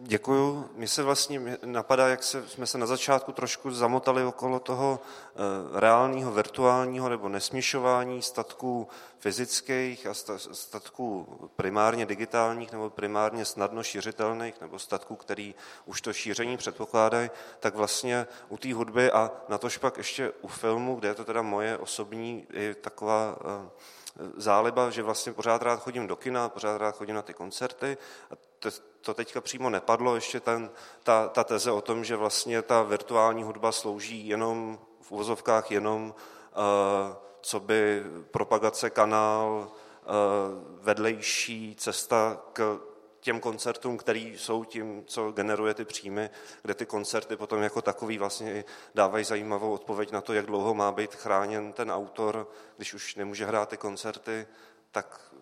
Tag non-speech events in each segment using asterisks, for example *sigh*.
Děkuju. Mně se vlastně napadá, jak se, jsme se na začátku trošku zamotali okolo toho e, reálního, virtuálního nebo nesměšování statků fyzických a statků primárně digitálních nebo primárně snadno šířitelných nebo statků, který už to šíření předpokládají, tak vlastně u té hudby a na tož pak ještě u filmu, kde je to teda moje osobní i taková e, záliba, že vlastně pořád rád chodím do kina, pořád rád chodím na ty koncerty. A to, to teďka přímo nepadlo, ještě ten, ta, ta teze o tom, že vlastně ta virtuální hudba slouží jenom v uvozovkách jenom uh, co by propagace kanál, uh, vedlejší cesta k těm koncertům, který jsou tím, co generuje ty příjmy, kde ty koncerty potom jako takový vlastně dávají zajímavou odpověď na to, jak dlouho má být chráněn ten autor, když už nemůže hrát ty koncerty, tak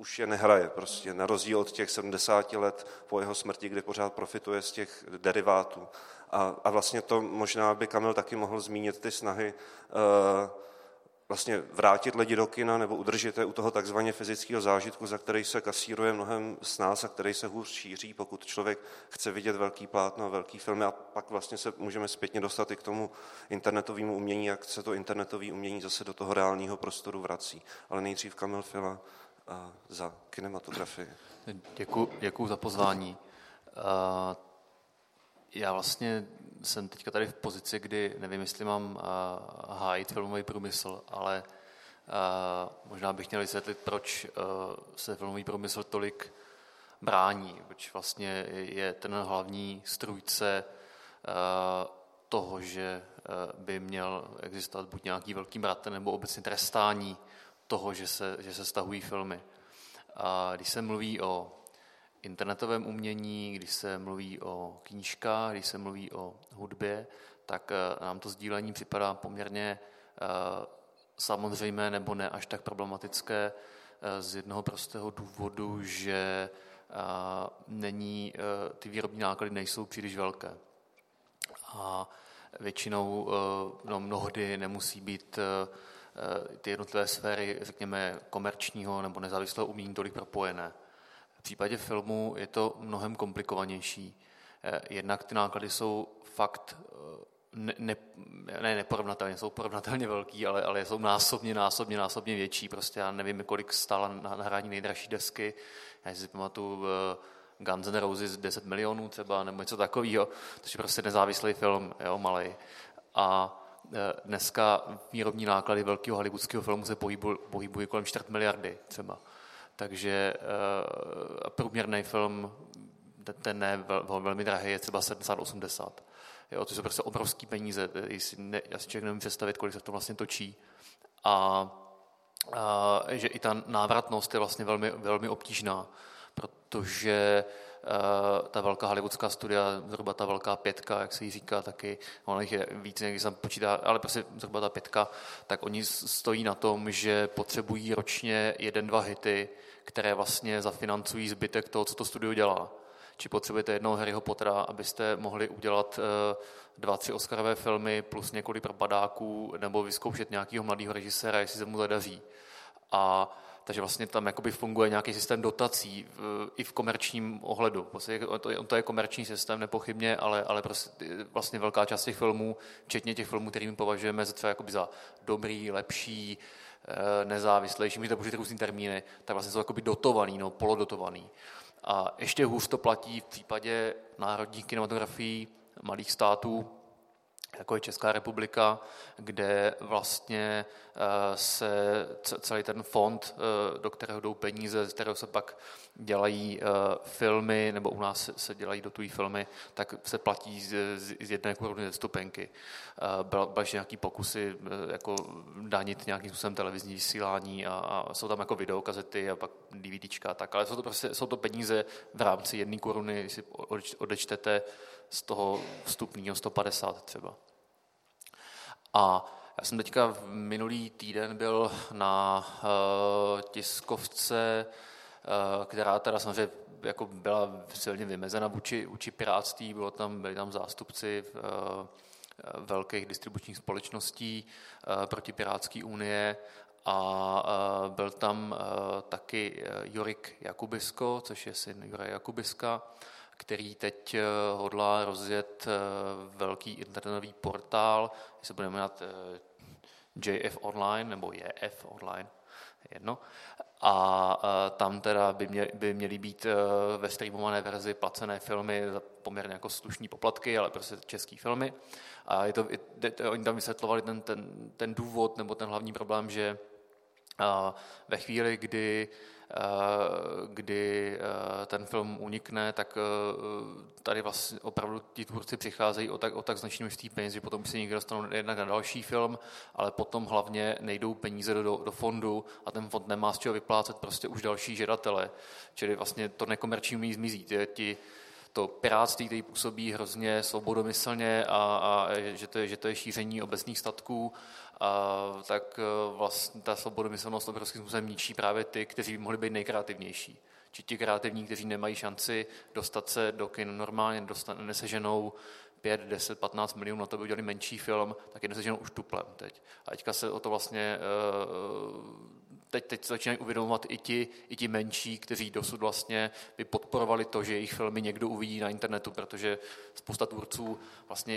už je nehraje prostě, na rozdíl od těch 70 let po jeho smrti, kdy pořád profituje z těch derivátů. A, a vlastně to možná by Kamil taky mohl zmínit ty snahy uh, vlastně vrátit lidi do kina nebo udržet je u toho takzvaně fyzického zážitku, za který se kasíruje mnohem s nás a který se hůř šíří, pokud člověk chce vidět velký plátno, velký filmy a pak vlastně se můžeme zpětně dostat i k tomu internetovému umění, jak se to internetové umění zase do toho reálního prostoru vrací. Ale nejdřív Kamil Fila za kinematografii. Děkuji, děkuji za pozvání. Já vlastně jsem teďka tady v pozici, kdy nevím, jestli mám hájit filmový průmysl, ale možná bych měl vysvětlit, proč se filmový průmysl tolik brání, proč vlastně je ten hlavní strůjce toho, že by měl existovat buď nějaký velký bratr nebo obecně trestání toho, že se, že se stahují filmy. A když se mluví o internetovém umění, když se mluví o knížkách, když se mluví o hudbě, tak eh, nám to sdílení připadá poměrně eh, samozřejmé nebo ne až tak problematické eh, z jednoho prostého důvodu, že není, ty výrobní náklady nejsou příliš velké. A většinou, no mnohdy nemusí být ty jednotlivé sféry, řekněme, komerčního nebo nezávislého umění tolik propojené. V případě filmu je to mnohem komplikovanější. Eh, jednak ty náklady jsou fakt eh, ne, ne, ne neporovnatelně, jsou porovnatelně velký, ale, ale jsou násobně, násobně, násobně větší. Prostě já nevím, kolik stála na nahrání nejdražší desky. Já si pamatuju Guns N' Roses 10 milionů třeba, nebo něco takového. To je prostě nezávislý film, jo, malý. A dneska výrobní náklady velkého hollywoodského filmu se pohybují, pohybují kolem 4 miliardy třeba. Takže uh, průměrný film, ten ne velmi drahý, je třeba 70-80. Jo, to jsou prostě obrovský peníze. Ne, já si člověk nemůžu představit, kolik se to vlastně točí. A, a že i ta návratnost je vlastně velmi, velmi obtížná, protože ta velká hollywoodská studia, zhruba ta velká pětka, jak se jí říká taky, ono jich je víc, než jsem počítá, ale prostě zhruba ta pětka, tak oni stojí na tom, že potřebují ročně jeden, dva hity, které vlastně zafinancují zbytek toho, co to studio dělá. Či potřebujete jednoho Harryho Pottera, abyste mohli udělat eh, dva, tři Oscarové filmy plus několik propadáků nebo vyzkoušet nějakého mladého režiséra, jestli se mu zadaří. A takže vlastně tam jakoby funguje nějaký systém dotací v, i v komerčním ohledu. Vlastně to, je, to je komerční systém nepochybně, ale, ale prostě vlastně velká část těch filmů, včetně těch filmů, kterými považujeme za třeba za dobrý, lepší, Eh, nezávislejší, můžete použít různý termíny, tak vlastně jsou jakoby dotovaný, no, polodotovaný. A ještě hůř to platí v případě národních kinematografií malých států, jako je Česká republika, kde vlastně eh, se celý ten fond, eh, do kterého jdou peníze, z kterého se pak dělají eh, filmy, nebo u nás se dělají dotují filmy, tak se platí z jedné koruny ze stupenky. Byl ještě nějaký pokusy jako danit nějakým způsobem televizní vysílání a, a jsou tam jako videokazety a pak DVDčka, tak, ale jsou to prostě jsou to peníze v rámci jedné koruny, si odečtete z toho vstupního 150 třeba. A já jsem teďka minulý týden byl na uh, tiskovce, uh, která teda samozřejmě jako byla silně vymezena vůči, vůči pirátství, bylo tam, byli tam zástupci uh, velkých distribučních společností proti Pirátské unie a byl tam taky Jorik Jakubisko, což je syn Jura Jakubiska, který teď hodlá rozjet velký internetový portál, který se bude jmenovat JF Online nebo JF Online, jedno. A tam teda by, mě, by měly být ve streamované verzi placené filmy za poměrně jako slušní poplatky, ale prostě český filmy. A je to, oni tam vysvětlovali ten, ten, ten důvod nebo ten hlavní problém, že ve chvíli, kdy kdy ten film unikne, tak tady vlastně opravdu ti tvůrci přicházejí o tak, o tak značné množství peněz, že potom si někdo dostanou jednak na další film, ale potom hlavně nejdou peníze do, do fondu a ten fond nemá z čeho vyplácet prostě už další žadatele. Čili vlastně to nekomerční umí zmizí. Ti, ti to piráctví, který působí hrozně svobodomyslně a, a že, to je, že to je šíření obecných statků, tak e, vlastně ta svobodomyslnost obrovským způsobem ničí právě ty, kteří by mohli být nejkreativnější. Či ti kreativní, kteří nemají šanci dostat se do kin normálně, dostat, neseženou 5, 10, 15 milionů na to, aby udělali menší film, tak je neseženou už tuplem teď. A teďka se o to vlastně uh, teď, teď se začínají uvědomovat i ti, i ti menší, kteří dosud vlastně by podporovali to, že jejich filmy někdo uvidí na internetu, protože spousta tvůrců vlastně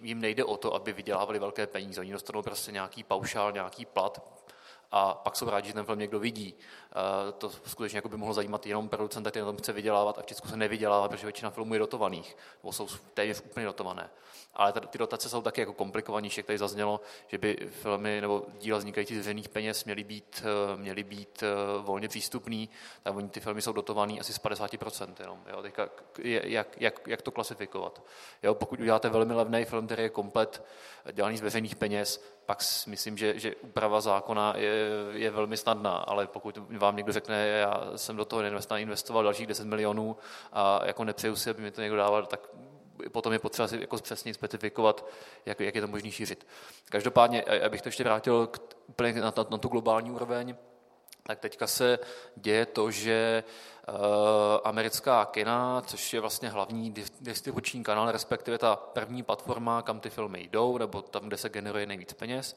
jim nejde o to, aby vydělávali velké peníze. Oni dostanou prostě nějaký paušál, nějaký plat, a pak jsou rádi, že ten film někdo vidí. To skutečně jako by mohlo zajímat jenom producenta, který na tom chce vydělávat a v Česku se nevydělává, protože většina filmů je dotovaných, nebo jsou téměř úplně dotované. Ale ty dotace jsou taky jako komplikovanější, jak tady zaznělo, že by filmy nebo díla vznikající z veřejných peněz měly být, eh, měly být eh, volně přístupný, tak oni ty filmy jsou dotovaný asi z 50% jenom. Jo? Teďka, jak, jak, jak, to klasifikovat? Jo? Pokud uděláte velmi levný film, který je komplet dělaný z veřejných peněz, pak myslím, že, že úprava zákona je, je velmi snadná, ale pokud vám někdo řekne, já jsem do toho investoval dalších 10 milionů a jako nepřeju si, aby mi to někdo dával, tak potom je potřeba si jako přesně specifikovat, jak, jak je to možné šířit. Každopádně, abych to ještě vrátil k, úplně na, na, na tu globální úroveň, tak teďka se děje to, že uh, americká kina, což je vlastně hlavní distribuční kanál, respektive ta první platforma, kam ty filmy jdou, nebo tam, kde se generuje nejvíc peněz,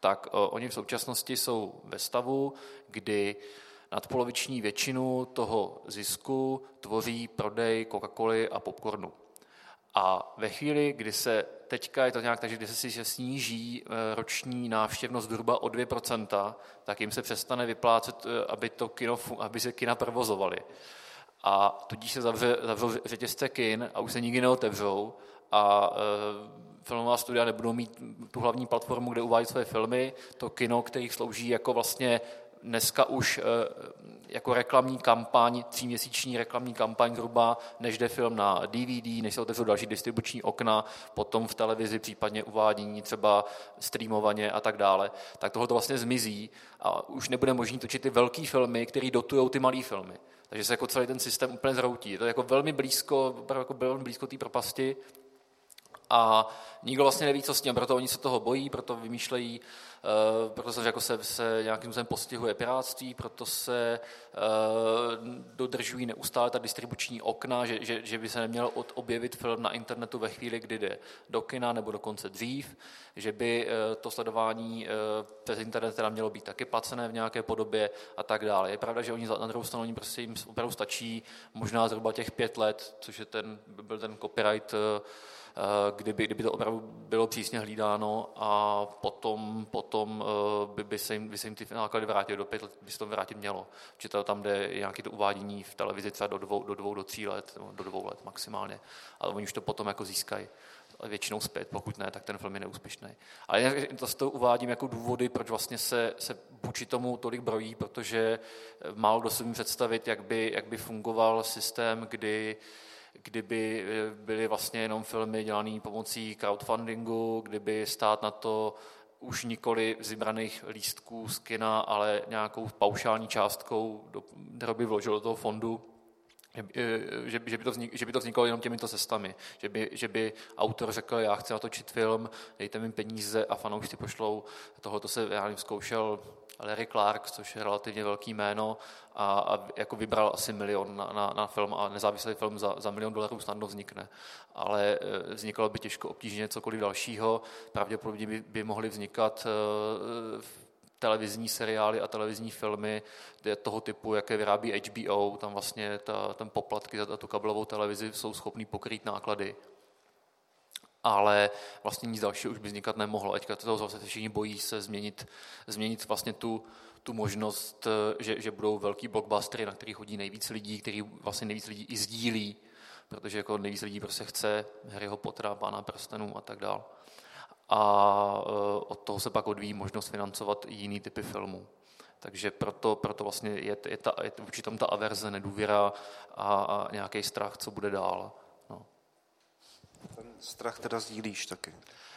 tak uh, oni v současnosti jsou ve stavu, kdy nadpoloviční většinu toho zisku tvoří prodej Coca-Coly a popcornu. A ve chvíli, kdy se teďka je to nějak tak, že když se sníží eh, roční návštěvnost zhruba o 2%, tak jim se přestane vyplácet, eh, aby, to kino, aby se kina provozovaly. A tudíž se zavře, zavřou řetězce kin a už se nikdy neotevřou. A e, filmová studia nebudou mít tu hlavní platformu, kde uvádí své filmy, to kino, který slouží jako vlastně dneska už eh, jako reklamní kampaň, tříměsíční reklamní kampaň zhruba, než jde film na DVD, než se otevřou další distribuční okna, potom v televizi případně uvádění třeba streamovaně a tak dále, tak tohle to vlastně zmizí a už nebude možné točit ty velké filmy, které dotují ty malé filmy. Takže se jako celý ten systém úplně zhroutí. To je jako velmi blízko, jako velmi blízko té propasti a nikdo vlastně neví, co s tím, proto oni se toho bojí, proto vymýšlejí Eh, proto se, jako se, se nějakým způsobem postihuje piráctví, proto se eh, dodržují neustále ta distribuční okna, že, že, že by se neměl od, objevit film na internetu ve chvíli, kdy jde do kina nebo dokonce dřív, že by eh, to sledování přes internet teda mělo být taky placené v nějaké podobě a tak dále. Je pravda, že oni na druhou stranu prostě jim opravdu stačí možná zhruba těch pět let, což je ten, byl ten copyright Eh, kdyby, kdyby to opravdu bylo přísně hlídáno a potom, potom eh, by, by, se jim, by se jim ty náklady vrátily do pět let, by se to vrátit mělo. Či to tam jde nějaké to uvádění v televizi třeba do dvou, do dvou, do tří let, do dvou let maximálně. Ale oni už to potom jako získají většinou zpět, pokud ne, tak ten film je neúspěšný. Ale to z toho uvádím jako důvody, proč vlastně se, se vůči tomu tolik brojí, protože málo kdo si představit, jak by, jak by fungoval systém, kdy uh, kdyby eh, byly vlastně jenom filmy dělané pomocí crowdfundingu, kdyby stát na to už nikoli z vybraných lístků z kina, ale nějakou paušální částkou, kterou by vložil do toho fondu, že, že, by to vznik, že by to vzniklo jenom těmito cestami. Že by, že by autor řekl, já chci natočit film, dejte mi peníze a fanoušci pošlou. Tohle to se já nevím, zkoušel Larry Clark, což je relativně velký jméno, a, a jako vybral asi milion na, na, na film a nezávislý film za, za milion dolarů snadno vznikne. Ale e, vznikalo by těžko obtížně cokoliv dalšího. Pravděpodobně by, by mohly vznikat e, televizní seriály a televizní filmy toho typu, jaké vyrábí HBO, tam vlastně ta, ten poplatky za tu kabelovou televizi jsou schopný pokrýt náklady. Ale vlastně nic dalšího už by vznikat nemohlo. Teďka toho zase všichni bojí se změnit, změnit vlastně tu, tu možnost, že, že budou velký blockbustery, na který chodí nejvíc lidí, který vlastně nejvíc lidí i sdílí, protože jako nejvíc lidí prostě chce Harryho Pottera, Pána prstenů a tak dále a e, od toho se pak odvíjí možnost financovat i jiný typy filmů. Takže proto, proto vlastně je, je, ta, je vůči tam ta averze, nedůvěra a, a nějaký strach, co bude dál. No. Ten strach teda sdílíš taky?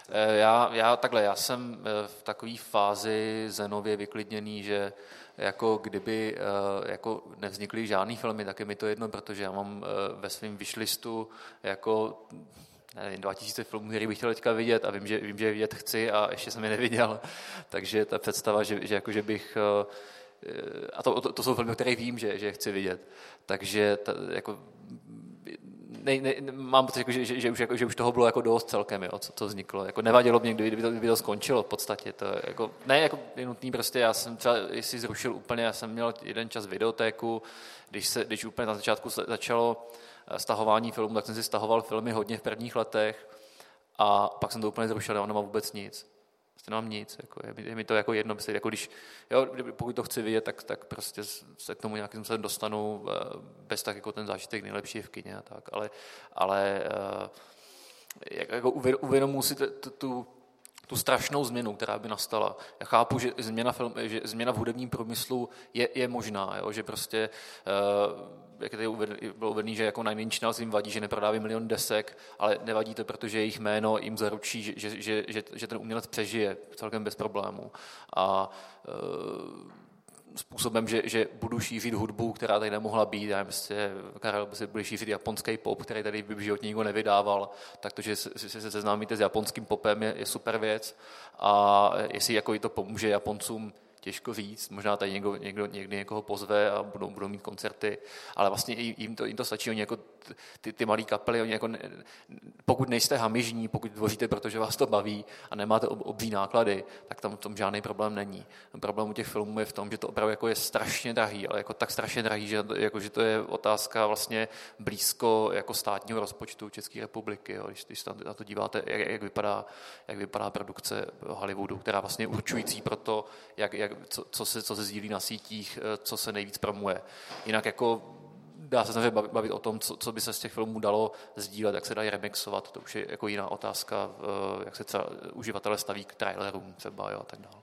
E, já, já takhle, já jsem e, v takové fázi zenově vyklidněný, že jako kdyby jako nevznikly žádný filmy, tak je mi to jedno, protože já mám ve svém vyšlistu jako nevím, 2000 filmů, který bych chtěl teďka vidět a vím, že, vím, že je vidět chci a ještě jsem je neviděl. *laughs* Takže ta představa, že, že, jako, že bych eh, a to, to, to jsou filmy, které vím, že, že chci vidět. Takže ta, jako, ne, ne, mám pocit, jako, že, že, že, už, jako, že už toho bylo jako dost celkem, jo, co to vzniklo. Jako nevadilo mě, kdyby to, kdyby to skončilo v podstatě. To, jako, ne, jako je nutný prostě, já jsem třeba si zrušil úplně, já jsem měl jeden čas videotéku, když, se, když úplně na začátku začalo stahování filmů, tak jsem si stahoval filmy hodně v prvních letech a pak jsem to úplně zrušil, já nemám vůbec nic. Prostě nemám nic, jako je, je, mi to jako jedno, prostě jako když, jo, pokud to chci vidět, tak, tak prostě se k tomu nějakým způsobem dostanu eh, bez tak jako ten zážitek nejlepší v kině a tak, ale, ale eh, jako uvědomuji si tu, tu strašnou změnu, která by nastala. Já chápu, že změna, film, že změna v hudebním průmyslu je, je možná, jo? že prostě, uh, jak tady bylo uvedený, že jako Nine Inch jim vadí, že neprodávají milion desek, ale nevadí to, protože jejich jméno jim zaručí, že, že, že, že, že ten umělec přežije celkem bez problémů. A uh, způsobem, že, že budu šířit hudbu, která tady nemohla být. Já prostě Karel si bude šířit japonský pop, který tady by v životě nikdo nevydával. Tak to, že si se seznámíte s japonským popem, je, je super věc. A jestli jako to pomůže Japoncům těžko říct, možná tady někdo, někdo, někdy někoho pozve a budou, budou mít koncerty, ale vlastně jim to, jim to stačí, oni jako ty, ty malé kapely, oni jako ne, pokud nejste hamižní, pokud tvoříte, protože vás to baví a nemáte ob, obří náklady, tak tam v tom žádný problém není. Problém u těch filmů je v tom, že to opravdu jako je strašně drahý, ale jako tak strašně drahý, že, jako, že to je otázka vlastně blízko jako státního rozpočtu České republiky, jo, když, když na to díváte, jak, jak, vypadá, jak vypadá produkce Hollywoodu, která vlastně je určující pro to, jak, jak jak, co, co, se, co se sdílí na sítích, eh, co se nejvíc promuje. Jinak jako dá se samozřejmě bavit o tom, co, co by se z těch filmů dalo sdílet, jak se dají remixovat, to už je jako jiná otázka, eh, jak se třeba uživatelé staví k trailerům třeba jo, a tak dále.